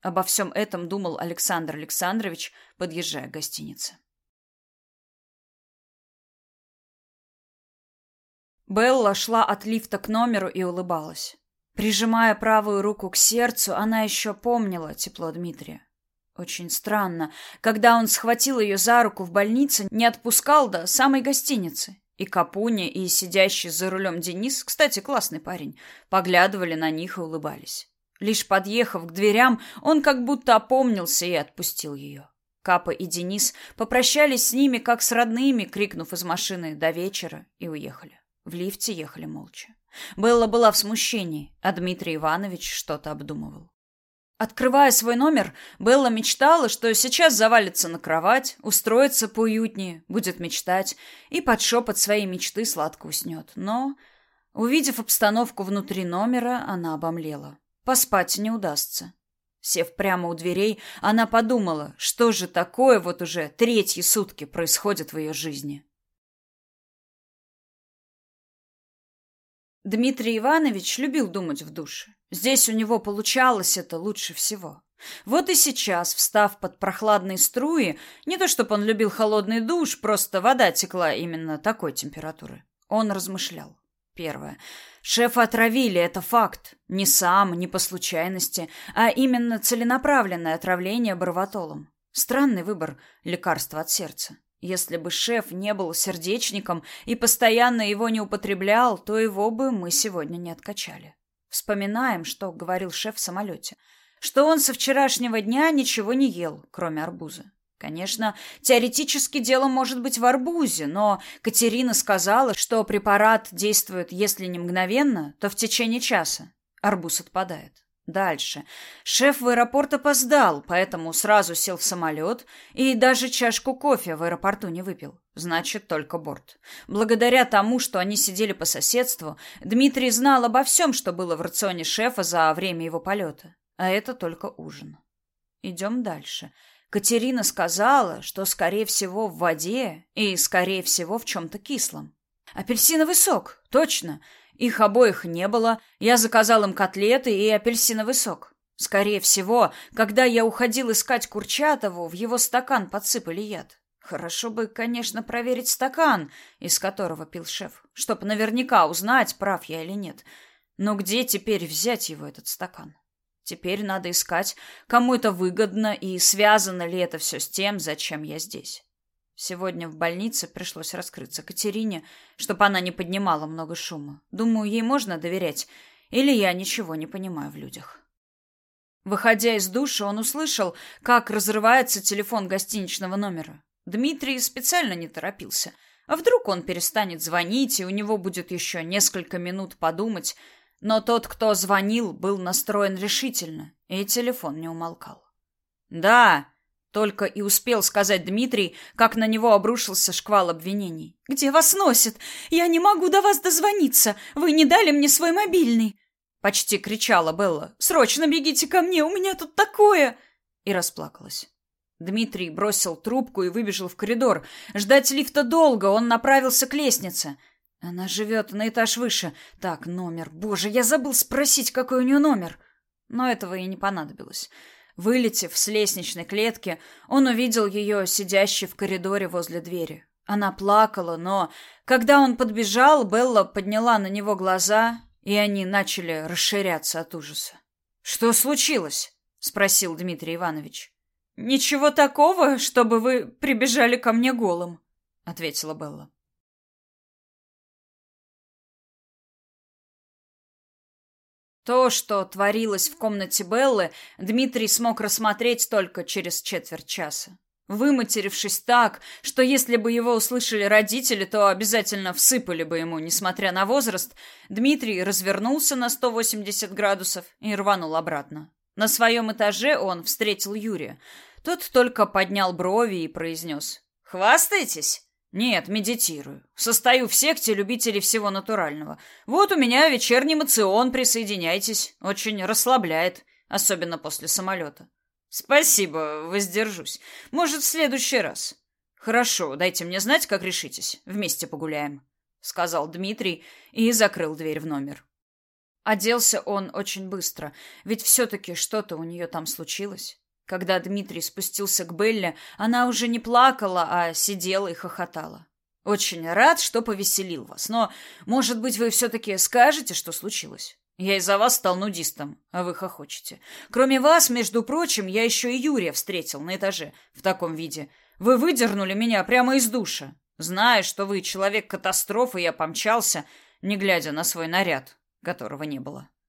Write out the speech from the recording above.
Обо всем этом думал Александр Александрович, подъезжая к гостинице. Белла шла от лифта к номеру и улыбалась. Прижимая правую руку к сердцу, она еще помнила тепло Дмитрия. Очень странно, когда он схватил ее за руку в больнице, не отпускал до самой гостиницы. И Капуня, и сидящий за рулем Денис, кстати, классный парень, поглядывали на них и улыбались. Лишь подъехав к дверям, он как будто опомнился и отпустил ее. Капа и Денис попрощались с ними, как с родными, крикнув из машины «до вечера» и уехали. В лифте ехали молча. Белла была в смущении, а Дмитрий Иванович что-то обдумывал. Открывая свой номер, Белла мечтала, что сейчас завалится на кровать, устроится поуютнее, будет мечтать и под шепот своей мечты сладко уснет. Но, увидев обстановку внутри номера, она обомлела. Поспать не удастся. Сев прямо у дверей, она подумала, что же такое вот уже третьи сутки происходит в ее жизни. Дмитрий Иванович любил думать в душе. Здесь у него получалось это лучше всего. Вот и сейчас, встав под прохладные струи, не то чтобы он любил холодный душ, просто вода текла именно такой температуры. Он размышлял. Первое. Шефа отравили, это факт. Не сам, не по случайности, а именно целенаправленное отравление барватолом. Странный выбор лекарства от сердца. Если бы шеф не был сердечником и постоянно его не употреблял, то его бы мы сегодня не откачали. Вспоминаем, что говорил шеф в самолете. Что он со вчерашнего дня ничего не ел, кроме арбуза. Конечно, теоретически дело может быть в арбузе, но Катерина сказала, что препарат действует, если не мгновенно, то в течение часа. Арбуз отпадает. Дальше. Шеф в аэропорт опоздал, поэтому сразу сел в самолет и даже чашку кофе в аэропорту не выпил. Значит, только борт. Благодаря тому, что они сидели по соседству, Дмитрий знал обо всем, что было в рационе шефа за время его полета. А это только ужин. Идем дальше. Катерина сказала, что, скорее всего, в воде и, скорее всего, в чем-то кислом. Апельсиновый сок, точно. Их обоих не было. Я заказал им котлеты и апельсиновый сок. Скорее всего, когда я уходил искать Курчатову, в его стакан подсыпали яд. Хорошо бы, конечно, проверить стакан, из которого пил шеф, чтобы наверняка узнать, прав я или нет. Но где теперь взять его, этот стакан? Теперь надо искать, кому это выгодно и связано ли это все с тем, зачем я здесь. Сегодня в больнице пришлось раскрыться Катерине, чтобы она не поднимала много шума. Думаю, ей можно доверять, или я ничего не понимаю в людях. Выходя из душа, он услышал, как разрывается телефон гостиничного номера. Дмитрий специально не торопился. А вдруг он перестанет звонить, и у него будет еще несколько минут подумать. Но тот, кто звонил, был настроен решительно, и телефон не умолкал. «Да», только и успел сказать Дмитрий, как на него обрушился шквал обвинений. «Где вас носит? Я не могу до вас дозвониться. Вы не дали мне свой мобильный!» Почти кричала Белла. «Срочно бегите ко мне, у меня тут такое!» И расплакалась. Дмитрий бросил трубку и выбежал в коридор. Ждать лифта долго, он направился к лестнице. Она живет на этаж выше. Так, номер. Боже, я забыл спросить, какой у нее номер. Но этого и не понадобилось. Вылетев с лестничной клетки, он увидел ее, сидящей в коридоре возле двери. Она плакала, но, когда он подбежал, Белла подняла на него глаза, и они начали расширяться от ужаса. «Что случилось?» — спросил Дмитрий Иванович. «Ничего такого, чтобы вы прибежали ко мне голым», — ответила Белла. То, что творилось в комнате Беллы, Дмитрий смог рассмотреть только через четверть часа. Выматерившись так, что если бы его услышали родители, то обязательно всыпали бы ему, несмотря на возраст, Дмитрий развернулся на 180 градусов и рванул обратно. На своем этаже он встретил Юрия. Тот только поднял брови и произнес «Хвастаетесь?» Нет, медитирую. Состою в секте любителей всего натурального. Вот у меня вечерний мацион, присоединяйтесь. Очень расслабляет, особенно после самолета. Спасибо, воздержусь. Может, в следующий раз. Хорошо, дайте мне знать, как решитесь. Вместе погуляем, сказал Дмитрий и закрыл дверь в номер. Оделся он очень быстро, ведь все-таки что-то у нее там случилось. Когда Дмитрий спустился к Белле, она уже не плакала, а сидела и хохотала. Очень рад, что повеселил вас, но, может быть, вы все-таки скажете, что случилось? Я из-за вас стал нудистом, а вы хохочете. Кроме вас, между прочим, я еще и Юрия встретил на этаже в таком виде. Вы выдернули меня прямо из душа. Зная, что вы человек-катастрофа, я помчался, не глядя на свой наряд, которого не было.